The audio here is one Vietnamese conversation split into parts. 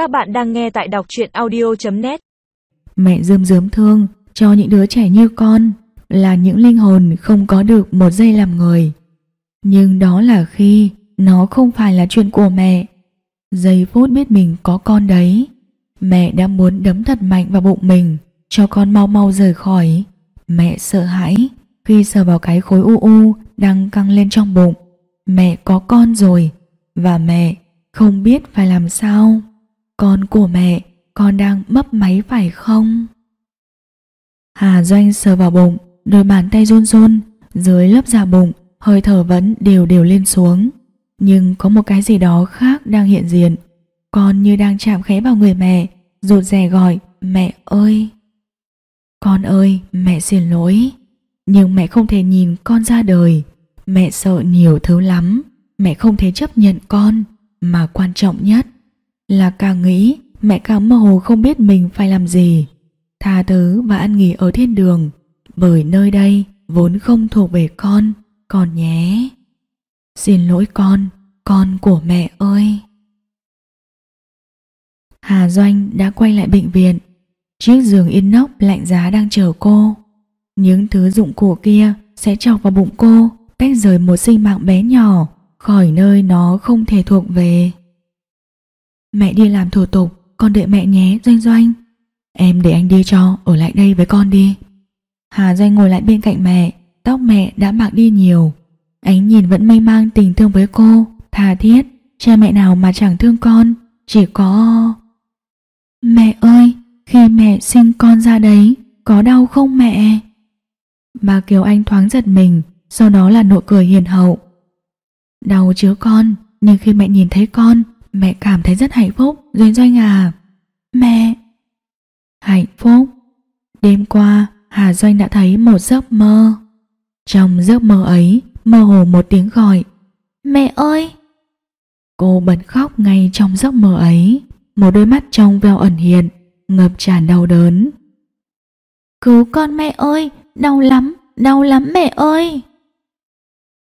Các bạn đang nghe tại đọc truyện audio.net Mẹ rơm rớm thương cho những đứa trẻ như con là những linh hồn không có được một giây làm người. Nhưng đó là khi nó không phải là chuyện của mẹ. Giây phút biết mình có con đấy, mẹ đã muốn đấm thật mạnh vào bụng mình cho con mau mau rời khỏi. Mẹ sợ hãi khi sờ vào cái khối u u đang căng lên trong bụng. Mẹ có con rồi và mẹ không biết phải làm sao. Con của mẹ, con đang mấp máy phải không? Hà Doanh sờ vào bụng, đôi bàn tay run run, dưới lớp da bụng, hơi thở vẫn đều đều lên xuống. Nhưng có một cái gì đó khác đang hiện diện. Con như đang chạm khẽ vào người mẹ, rụt rè gọi, mẹ ơi. Con ơi, mẹ xin lỗi. Nhưng mẹ không thể nhìn con ra đời. Mẹ sợ nhiều thứ lắm. Mẹ không thể chấp nhận con. Mà quan trọng nhất là càng nghĩ mẹ càng mơ hồ không biết mình phải làm gì. Tha thứ và ăn nghỉ ở thiên đường. Bởi nơi đây vốn không thuộc về con. Con nhé. Xin lỗi con, con của mẹ ơi. Hà Doanh đã quay lại bệnh viện. Chiếc giường inox lạnh giá đang chờ cô. Những thứ dụng cụ kia sẽ chọc vào bụng cô, tách rời một sinh mạng bé nhỏ khỏi nơi nó không thể thuộc về. Mẹ đi làm thủ tục, con đợi mẹ nhé Doanh Doanh. Em để anh đi cho, ở lại đây với con đi. Hà Doanh ngồi lại bên cạnh mẹ, tóc mẹ đã bạc đi nhiều. Ánh nhìn vẫn mây mang tình thương với cô, tha thiết, cha mẹ nào mà chẳng thương con, chỉ có... Mẹ ơi, khi mẹ sinh con ra đấy, có đau không mẹ? Bà Kiều Anh thoáng giật mình, sau đó là nụ cười hiền hậu. Đau chứ con, nhưng khi mẹ nhìn thấy con, mẹ cảm thấy rất hạnh phúc, Doanh Doanh à. Mẹ! Hạnh phúc! Đêm qua, Hà Doanh đã thấy một giấc mơ. Trong giấc mơ ấy, mơ hồ một tiếng gọi. Mẹ ơi! Cô bật khóc ngay trong giấc mơ ấy, một đôi mắt trong veo ẩn hiện, ngập tràn đau đớn. Cứu con mẹ ơi, đau lắm, đau lắm mẹ ơi!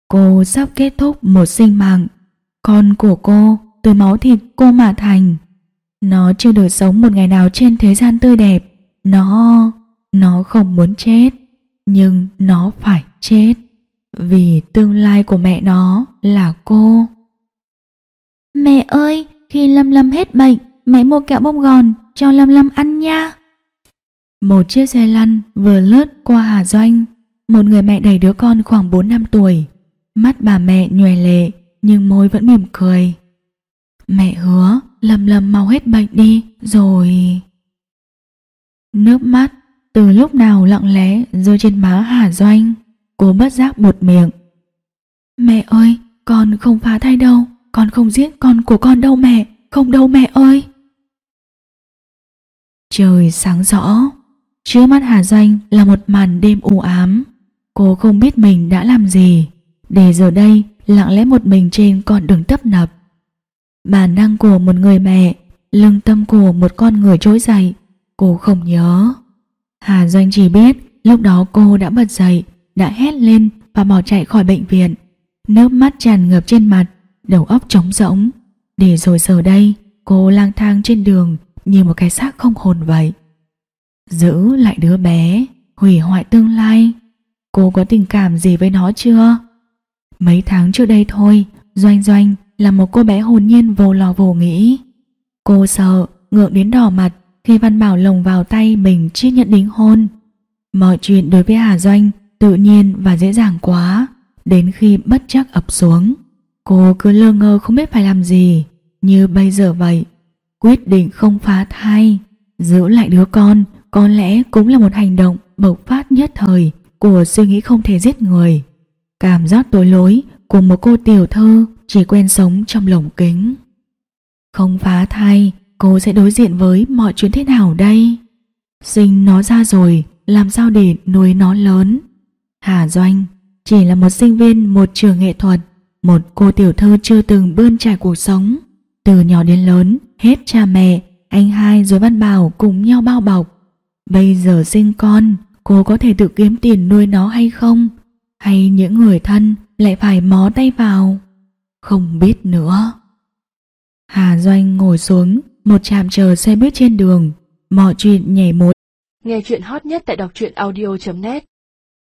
Cô sắp kết thúc một sinh mạng. Con của cô từ máu thịt cô mà thành. Nó chưa được sống một ngày nào trên thế gian tươi đẹp. Nó... nó không muốn chết. Nhưng nó phải chết. Vì tương lai của mẹ nó là cô. Mẹ ơi, khi Lâm Lâm hết bệnh, mẹ mua kẹo bông gòn cho Lâm Lâm ăn nha. Một chiếc xe lăn vừa lướt qua Hà Doanh. Một người mẹ đẩy đứa con khoảng 4 năm tuổi. Mắt bà mẹ nhòe lệ nhưng môi vẫn mỉm cười. Mẹ hứa Lâm Lâm mau hết bệnh đi rồi... Nước mắt từ lúc nào lặng lẽ rơi trên má Hà Doanh. Cô bất giác buột miệng. Mẹ ơi, con không phá thai đâu, con không giết con của con đâu mẹ, không đâu mẹ ơi. Trời sáng rõ, trước mắt Hà Doanh là một màn đêm u ám. Cô không biết mình đã làm gì, để giờ đây lặng lẽ một mình trên con đường tấp nập. Bản năng của một người mẹ, lương tâm của một con người trỗi dậy, cô không nhớ. Hà Doanh chỉ biết lúc đó cô đã bật dậy, đã hét lên và bỏ chạy khỏi bệnh viện. Nước mắt tràn ngập trên mặt, đầu óc trống rỗng. Để rồi giờ đây, cô lang thang trên đường như một cái xác không hồn vậy. Giữ lại đứa bé, hủy hoại tương lai. Cô có tình cảm gì với nó chưa? Mấy tháng trước đây thôi, Doanh Doanh là một cô bé hồn nhiên vô lo vô nghĩ. Cô sợ, ngượng đến đỏ mặt khi Văn Bảo lồng vào tay mình chiếc nhận đính hôn. Mọi chuyện đối với Hà Doanh tự nhiên và dễ dàng quá, đến khi bất chắc ập xuống. Cô cứ lơ ngơ không biết phải làm gì, như bây giờ vậy. Quyết định không phá thai, giữ lại đứa con có lẽ cũng là một hành động bộc phát nhất thời của suy nghĩ không thể giết người. Cảm giác tối lối của một cô tiểu thơ chỉ quen sống trong lồng kính. Không phá thai, cô sẽ đối diện với mọi chuyện thế nào đây? Sinh nó ra rồi, làm sao để nuôi nó lớn? Hà Doanh chỉ là một sinh viên một trường nghệ thuật, một cô tiểu thư chưa từng bươn trải cuộc sống. Từ nhỏ đến lớn, hết cha mẹ, anh hai rồi Văn Bảo cùng nhau bao bọc. Bây giờ sinh con, cô có thể tự kiếm tiền nuôi nó hay không? Hay những người thân lại phải mó tay vào? Không biết nữa. Hà Doanh ngồi xuống, một trạm chờ xe buýt trên đường, mọi chuyện nhảy múa. Nghe chuyện hot nhất tại đọc truyện audio.net